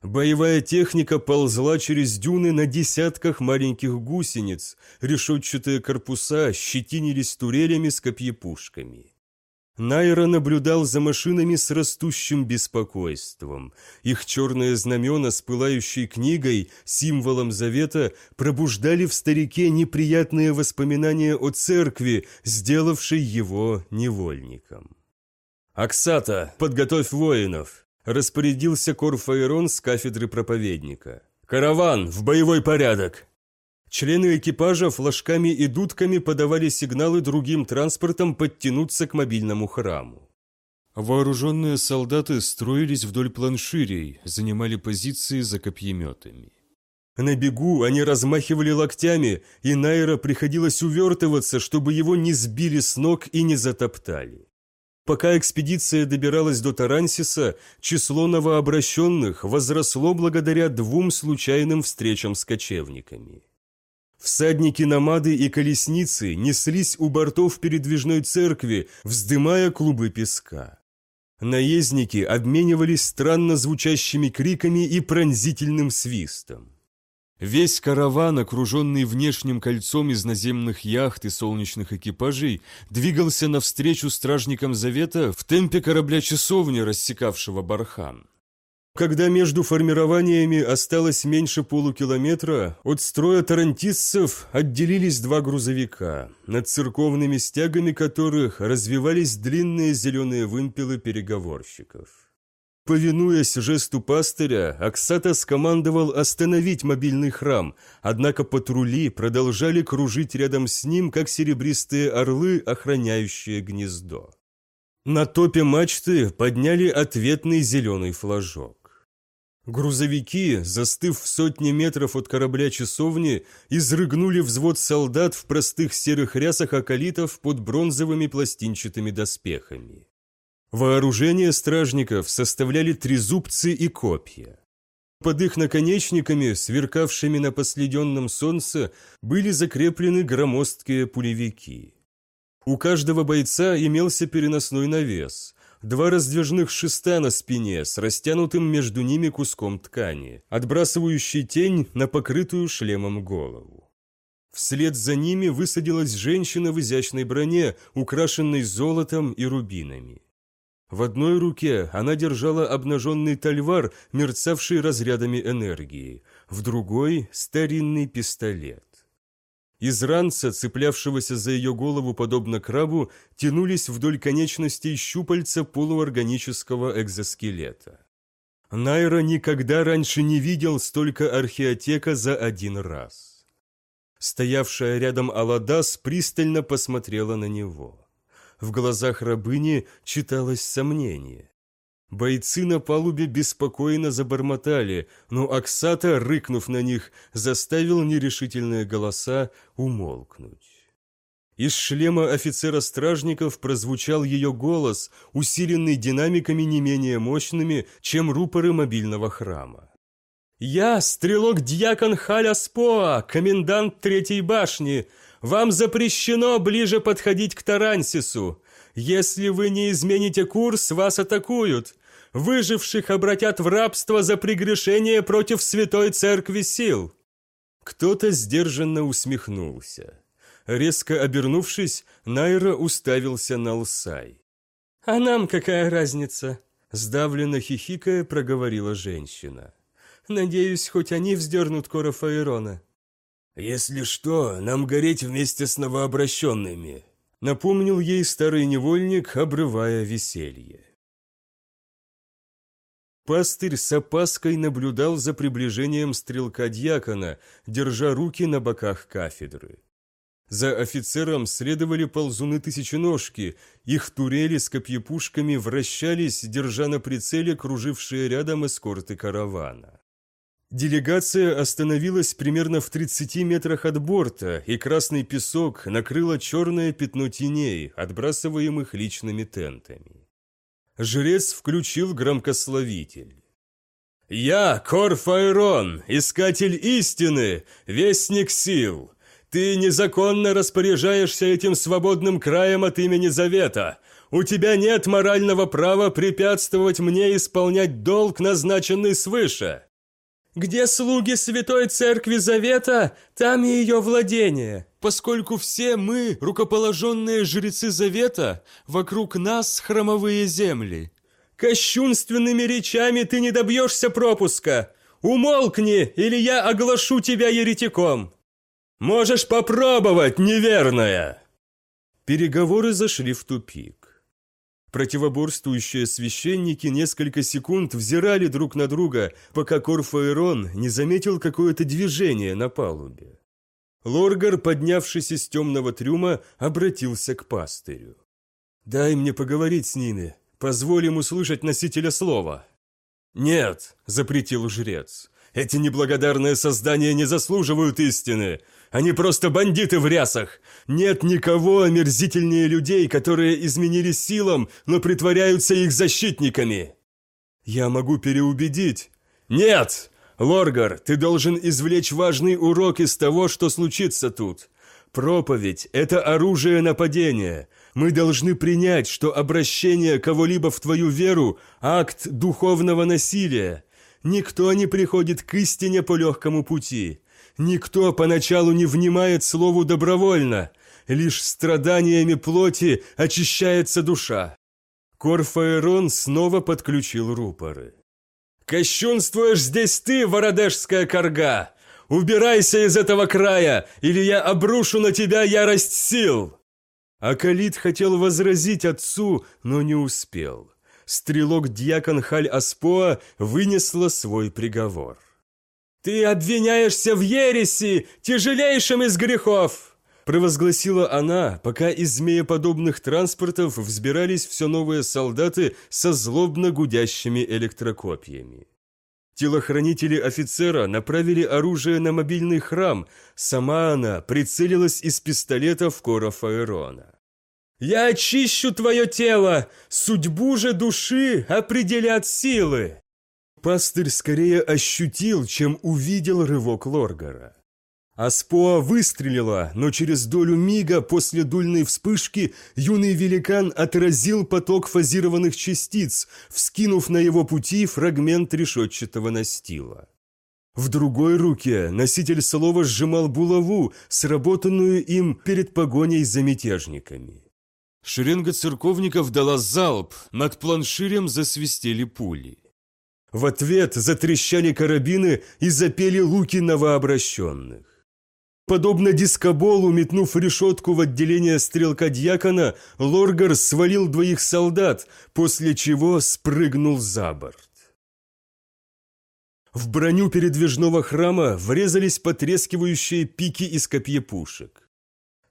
Боевая техника ползла через дюны на десятках маленьких гусениц, решетчатые корпуса щетинились турелями с копьепушками. Найра наблюдал за машинами с растущим беспокойством. Их черные знамена с пылающей книгой, символом завета, пробуждали в старике неприятные воспоминания о церкви, сделавшей его невольником. «Аксата, подготовь воинов!» Распорядился Корфаэрон с кафедры проповедника. «Караван, в боевой порядок!» Члены экипажа флажками и дудками подавали сигналы другим транспортам подтянуться к мобильному храму. Вооруженные солдаты строились вдоль планширей, занимали позиции за копьеметами. На бегу они размахивали локтями, и Найра приходилось увертываться, чтобы его не сбили с ног и не затоптали. Пока экспедиция добиралась до Тарансиса, число новообращенных возросло благодаря двум случайным встречам с кочевниками. Всадники-намады и колесницы неслись у бортов передвижной церкви, вздымая клубы песка. Наездники обменивались странно звучащими криками и пронзительным свистом. Весь караван, окруженный внешним кольцом из наземных яхт и солнечных экипажей, двигался навстречу стражникам Завета в темпе корабля-часовни, рассекавшего бархан. Когда между формированиями осталось меньше полукилометра, от строя тарантистцев отделились два грузовика, над церковными стягами которых развивались длинные зеленые вымпелы переговорщиков. Повинуясь жесту пастыря, Аксата скомандовал остановить мобильный храм, однако патрули продолжали кружить рядом с ним, как серебристые орлы, охраняющие гнездо. На топе мачты подняли ответный зеленый флажок. Грузовики, застыв в сотни метров от корабля часовни, изрыгнули взвод солдат в простых серых рясах акалитов под бронзовыми пластинчатыми доспехами. Вооружение стражников составляли трезубцы и копья. Под их наконечниками, сверкавшими на последенном солнце, были закреплены громоздкие пулевики. У каждого бойца имелся переносной навес, два раздвижных шеста на спине с растянутым между ними куском ткани, отбрасывающий тень на покрытую шлемом голову. Вслед за ними высадилась женщина в изящной броне, украшенной золотом и рубинами. В одной руке она держала обнаженный тальвар, мерцавший разрядами энергии, в другой – старинный пистолет. Из ранца, цеплявшегося за ее голову подобно крабу, тянулись вдоль конечностей щупальца полуорганического экзоскелета. Найра никогда раньше не видел столько археотека за один раз. Стоявшая рядом Аладас пристально посмотрела на него. В глазах рабыни читалось сомнение. Бойцы на палубе беспокойно забормотали, но Аксата, рыкнув на них, заставил нерешительные голоса умолкнуть. Из шлема офицера стражников прозвучал ее голос, усиленный динамиками не менее мощными, чем рупоры мобильного храма. «Я, стрелок-дьякон Халя Споа, комендант Третьей башни, вам запрещено ближе подходить к Тарансису. Если вы не измените курс, вас атакуют. Выживших обратят в рабство за прегрешение против Святой Церкви сил». Кто-то сдержанно усмехнулся. Резко обернувшись, Найра уставился на Лсай. «А нам какая разница?» Сдавленно хихикая, проговорила женщина. «Надеюсь, хоть они вздернут Кора Фаерона». «Если что, нам гореть вместе с новообращенными», — напомнил ей старый невольник, обрывая веселье. Пастырь с опаской наблюдал за приближением стрелка-дьякона, держа руки на боках кафедры. За офицером следовали ползуны-тысяченожки, их турели с копьепушками вращались, держа на прицеле кружившие рядом эскорты каравана. Делегация остановилась примерно в 30 метрах от борта, и красный песок накрыло черное пятно теней, отбрасываемых личными тентами. Жрец включил громкословитель. «Я, Корфайрон, искатель истины, вестник сил. Ты незаконно распоряжаешься этим свободным краем от имени Завета. У тебя нет морального права препятствовать мне исполнять долг, назначенный свыше. Где слуги Святой Церкви Завета, там и ее владение, поскольку все мы, рукоположенные жрецы Завета, вокруг нас хромовые земли. Кощунственными речами ты не добьешься пропуска. Умолкни, или я оглашу тебя еретиком. Можешь попробовать, неверная!» Переговоры зашли в тупик. Противоборствующие священники несколько секунд взирали друг на друга, пока Корфаэрон не заметил какое-то движение на палубе. Лоргар, поднявшись из темного трюма, обратился к пастырю. «Дай мне поговорить с ними. Позволим услышать носителя слова». «Нет», — запретил жрец, — «эти неблагодарные создания не заслуживают истины. Они просто бандиты в рясах. Нет никого омерзительнее людей, которые изменили силам, но притворяются их защитниками. Я могу переубедить. Нет! Лоргар, ты должен извлечь важный урок из того, что случится тут. Проповедь – это оружие нападения. Мы должны принять, что обращение кого-либо в твою веру – акт духовного насилия. Никто не приходит к истине по легкому пути. Никто поначалу не внимает слову добровольно, лишь страданиями плоти очищается душа. Корфаэрон снова подключил рупоры. «Кощунствуешь здесь ты, вородежская корга! Убирайся из этого края, или я обрушу на тебя ярость сил!» Акалит хотел возразить отцу, но не успел. стрелок-дьякон Халь-Аспоа вынесла свой приговор. «Ты обвиняешься в ереси, тяжелейшем из грехов!» провозгласила она, пока из змееподобных транспортов взбирались все новые солдаты со злобно гудящими электрокопьями. Телохранители офицера направили оружие на мобильный храм, сама она прицелилась из пистолета в кора Фаэрона. «Я очищу твое тело! Судьбу же души определят силы!» Пастырь скорее ощутил, чем увидел рывок Лоргара. Аспоа выстрелила, но через долю мига после дульной вспышки юный великан отразил поток фазированных частиц, вскинув на его пути фрагмент решетчатого настила. В другой руке носитель слова сжимал булаву, сработанную им перед погоней за мятежниками. Шеренга церковников дала залп, над планширем засвистели пули. В ответ затрещали карабины и запели луки новообращенных. Подобно дискоболу, метнув решетку в отделение стрелка-дьякона, Лоргар свалил двоих солдат, после чего спрыгнул за борт. В броню передвижного храма врезались потрескивающие пики из копьепушек.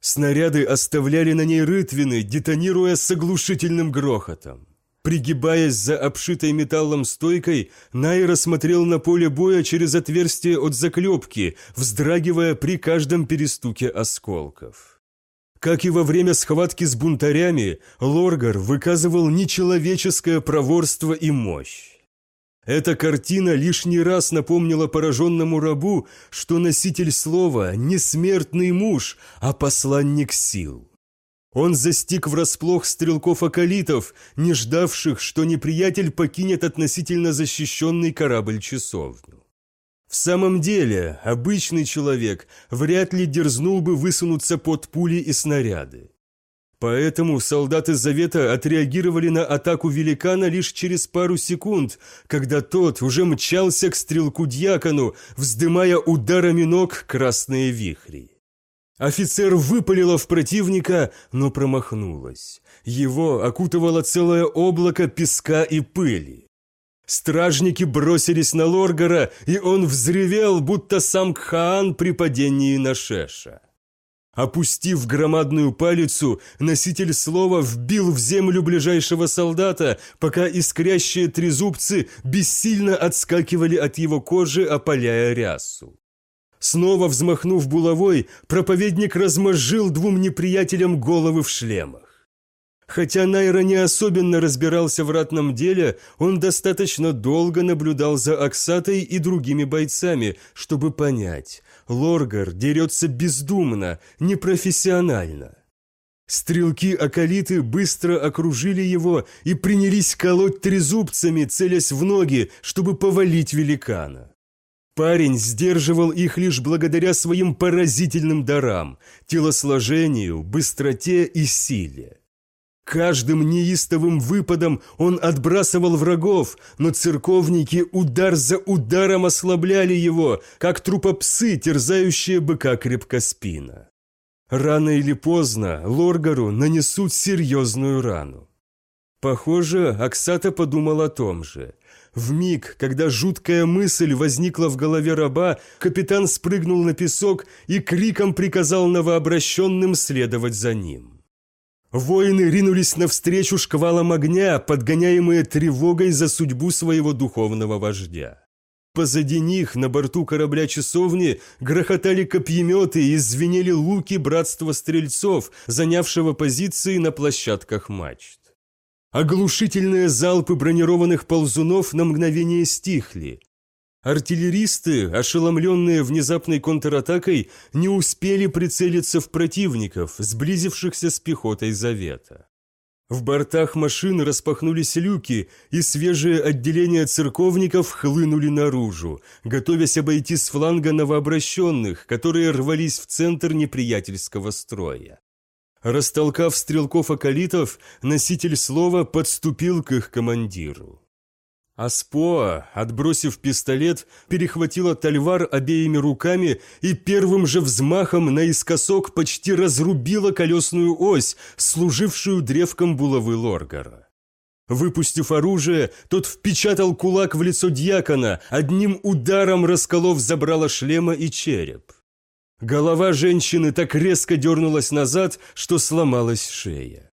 Снаряды оставляли на ней рытвины, детонируя с оглушительным грохотом. Пригибаясь за обшитой металлом стойкой, Найра смотрел на поле боя через отверстие от заклепки, вздрагивая при каждом перестуке осколков. Как и во время схватки с бунтарями, Лоргар выказывал нечеловеческое проворство и мощь. Эта картина лишний раз напомнила пораженному рабу, что носитель слова не смертный муж, а посланник сил. Он застиг врасплох стрелков-акалитов, не ждавших, что неприятель покинет относительно защищенный корабль-часовню. В самом деле, обычный человек вряд ли дерзнул бы высунуться под пули и снаряды. Поэтому солдаты Завета отреагировали на атаку великана лишь через пару секунд, когда тот уже мчался к стрелку-дьякону, вздымая ударами ног красные вихри. Офицер выпалила в противника, но промахнулась. Его окутывало целое облако песка и пыли. Стражники бросились на Лоргара, и он взревел, будто сам Кхаан при падении на Шеша. Опустив громадную палицу, носитель слова вбил в землю ближайшего солдата, пока искрящие трезубцы бессильно отскакивали от его кожи, опаляя рясу. Снова взмахнув булавой, проповедник размозжил двум неприятелям головы в шлемах. Хотя Найра не особенно разбирался в ратном деле, он достаточно долго наблюдал за Оксатой и другими бойцами, чтобы понять, Лоргар дерется бездумно, непрофессионально. Стрелки-акалиты быстро окружили его и принялись колоть трезубцами, целясь в ноги, чтобы повалить великана. Парень сдерживал их лишь благодаря своим поразительным дарам, телосложению, быстроте и силе. Каждым неистовым выпадом он отбрасывал врагов, но церковники удар за ударом ослабляли его, как трупопсы, терзающие быка крепкоспина. Рано или поздно Лоргару нанесут серьезную рану. Похоже, Аксата подумал о том же – в миг, когда жуткая мысль возникла в голове раба, капитан спрыгнул на песок и криком приказал новообращенным следовать за ним. Воины ринулись навстречу шквалам огня, подгоняемые тревогой за судьбу своего духовного вождя. Позади них, на борту корабля-часовни, грохотали копьеметы и звенели луки братства стрельцов, занявшего позиции на площадках мачт. Оглушительные залпы бронированных ползунов на мгновение стихли. Артиллеристы, ошеломленные внезапной контратакой, не успели прицелиться в противников, сблизившихся с пехотой Завета. В бортах машин распахнулись люки, и свежие отделения церковников хлынули наружу, готовясь обойти с фланга новообращенных, которые рвались в центр неприятельского строя. Растолкав стрелков-акалитов, носитель слова подступил к их командиру. Аспоа, отбросив пистолет, перехватила тальвар обеими руками и первым же взмахом наискосок почти разрубила колесную ось, служившую древком булавы Лоргара. Выпустив оружие, тот впечатал кулак в лицо дьякона, одним ударом расколов забрало шлема и череп. Голова женщины так резко дернулась назад, что сломалась шея.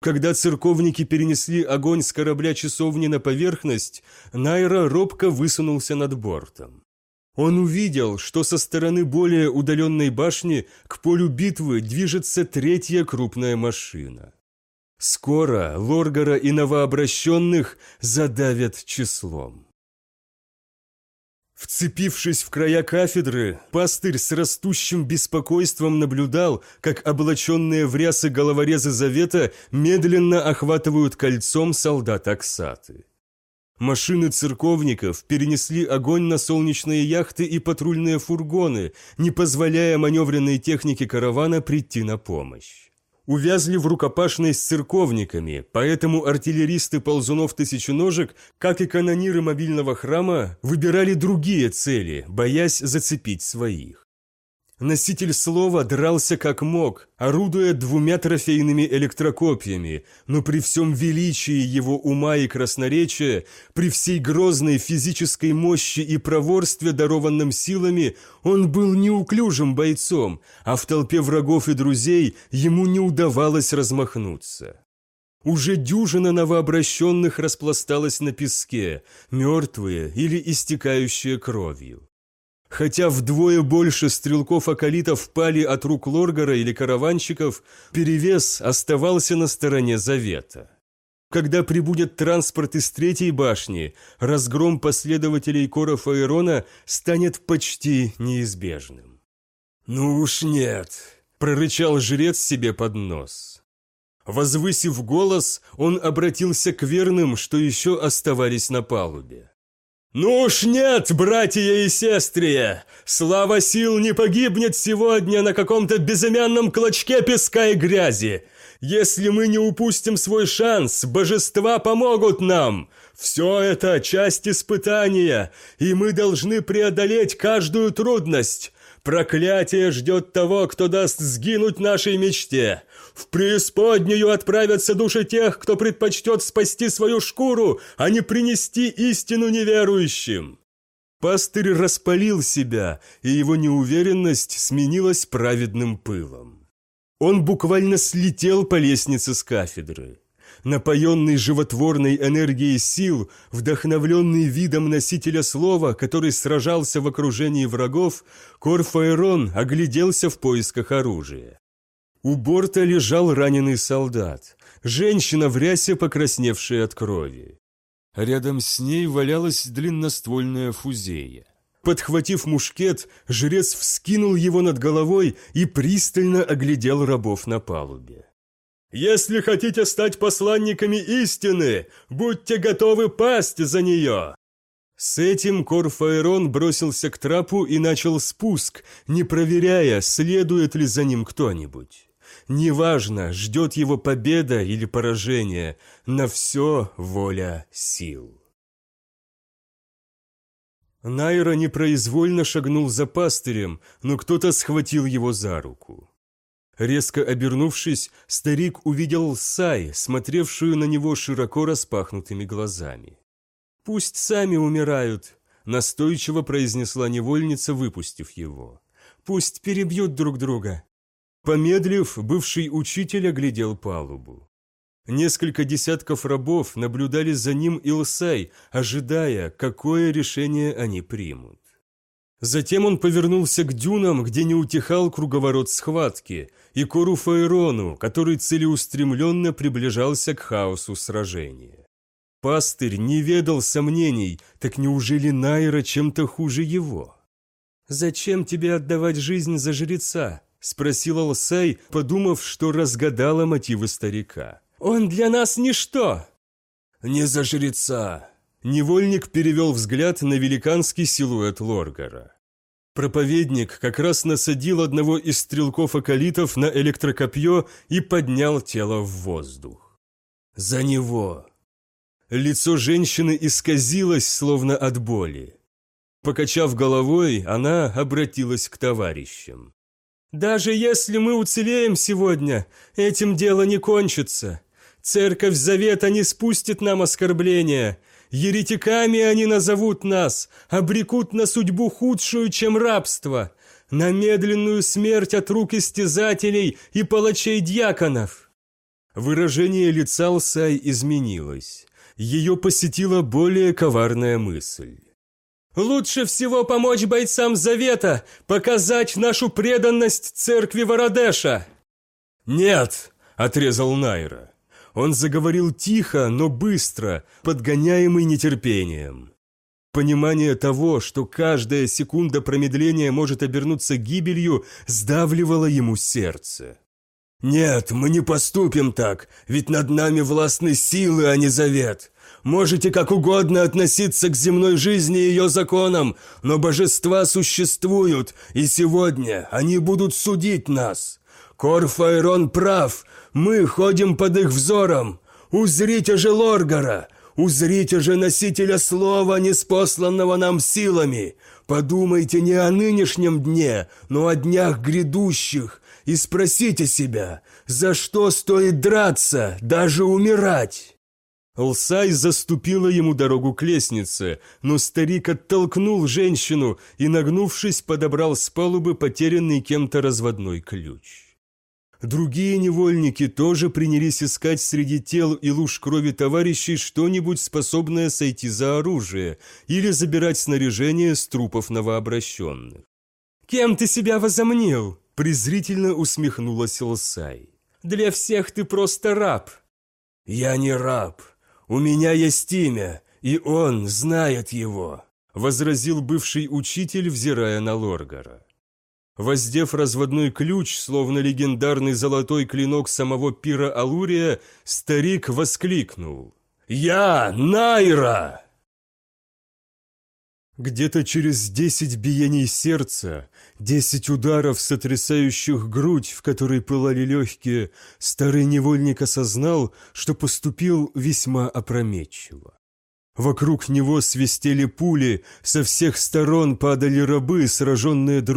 Когда церковники перенесли огонь с корабля часовни на поверхность, Найра робко высунулся над бортом. Он увидел, что со стороны более удаленной башни к полю битвы движется третья крупная машина. Скоро Лоргара и новообращенных задавят числом. Вцепившись в края кафедры, пастырь с растущим беспокойством наблюдал, как облаченные в рясы головорезы Завета медленно охватывают кольцом солдат Оксаты. Машины церковников перенесли огонь на солнечные яхты и патрульные фургоны, не позволяя маневренной технике каравана прийти на помощь увязли в рукопашной с церковниками, поэтому артиллеристы ползунов тысяченожек, как и канониры мобильного храма, выбирали другие цели, боясь зацепить своих. Носитель слова дрался как мог, орудуя двумя трофейными электрокопьями, но при всем величии его ума и красноречия, при всей грозной физической мощи и проворстве, дарованном силами, он был неуклюжим бойцом, а в толпе врагов и друзей ему не удавалось размахнуться. Уже дюжина новообращенных распласталась на песке, мертвые или истекающие кровью. Хотя вдвое больше стрелков-акалитов пали от рук Лоргара или караванщиков, перевес оставался на стороне Завета. Когда прибудет транспорт из третьей башни, разгром последователей Кора Фаэрона станет почти неизбежным. «Ну уж нет», – прорычал жрец себе под нос. Возвысив голос, он обратился к верным, что еще оставались на палубе. «Ну уж нет, братья и сестры! Слава сил не погибнет сегодня на каком-то безымянном клочке песка и грязи! Если мы не упустим свой шанс, божества помогут нам! Все это часть испытания, и мы должны преодолеть каждую трудность! Проклятие ждет того, кто даст сгинуть нашей мечте! В преисподнюю отправятся души тех, кто предпочтет спасти свою шкуру, а не принести истину неверующим. Пастырь распалил себя, и его неуверенность сменилась праведным пылом. Он буквально слетел по лестнице с кафедры. Напоенный животворной энергией сил, вдохновленный видом носителя слова, который сражался в окружении врагов, Корфаэрон огляделся в поисках оружия. У борта лежал раненый солдат, женщина в рясе, покрасневшая от крови. Рядом с ней валялась длинноствольная фузея. Подхватив мушкет, жрец вскинул его над головой и пристально оглядел рабов на палубе. «Если хотите стать посланниками истины, будьте готовы пасть за нее!» С этим Корфаэрон бросился к трапу и начал спуск, не проверяя, следует ли за ним кто-нибудь. Неважно, ждет его победа или поражение, на все воля сил. Найра непроизвольно шагнул за пастырем, но кто-то схватил его за руку. Резко обернувшись, старик увидел Сай, смотревшую на него широко распахнутыми глазами. «Пусть сами умирают», – настойчиво произнесла невольница, выпустив его. «Пусть перебьют друг друга. Помедлив, бывший учитель оглядел палубу. Несколько десятков рабов наблюдали за ним и Лсай, ожидая, какое решение они примут. Затем он повернулся к дюнам, где не утихал круговорот схватки, и Кору Фаэрону, который целеустремленно приближался к хаосу сражения. Пастырь не ведал сомнений, так неужели Найра чем-то хуже его? «Зачем тебе отдавать жизнь за жреца?» Спросил Алсай, подумав, что разгадала мотивы старика. «Он для нас ничто!» «Не за жреца!» Невольник перевел взгляд на великанский силуэт Лоргара. Проповедник как раз насадил одного из стрелков-акалитов на электрокопье и поднял тело в воздух. «За него!» Лицо женщины исказилось, словно от боли. Покачав головой, она обратилась к товарищам. Даже если мы уцелеем сегодня, этим дело не кончится. Церковь Завета не спустит нам оскорбления. Еретиками они назовут нас, обрекут на судьбу худшую, чем рабство, на медленную смерть от рук истязателей и палачей дьяконов». Выражение лица Лсай изменилось. Ее посетила более коварная мысль. «Лучше всего помочь бойцам Завета, показать нашу преданность церкви Вородеша!» «Нет!» – отрезал Найра. Он заговорил тихо, но быстро, подгоняемый нетерпением. Понимание того, что каждая секунда промедления может обернуться гибелью, сдавливало ему сердце. «Нет, мы не поступим так, ведь над нами властны силы, а не завет. Можете как угодно относиться к земной жизни и ее законам, но божества существуют, и сегодня они будут судить нас. Корфаэрон прав, мы ходим под их взором. Узрите же Лоргара, узрите же носителя слова, неспосланного нам силами. Подумайте не о нынешнем дне, но о днях грядущих, и спросите себя, за что стоит драться, даже умирать?» Лсай заступила ему дорогу к лестнице, но старик оттолкнул женщину и, нагнувшись, подобрал с палубы потерянный кем-то разводной ключ. Другие невольники тоже принялись искать среди тел и луж крови товарищей что-нибудь способное сойти за оружие или забирать снаряжение с трупов новообращенных. «Кем ты себя возомнил?» – презрительно усмехнулась Лсай. «Для всех ты просто раб». «Я не раб. У меня есть имя, и он знает его», – возразил бывший учитель, взирая на Лоргара. Воздев разводной ключ, словно легендарный золотой клинок самого пира Алурия, старик воскликнул. «Я Найра!» Где-то через десять биений сердца, десять ударов, сотрясающих грудь, в которой пылали легкие, старый невольник осознал, что поступил весьма опрометчиво. Вокруг него свистели пули, со всех сторон падали рабы, сраженные дротиками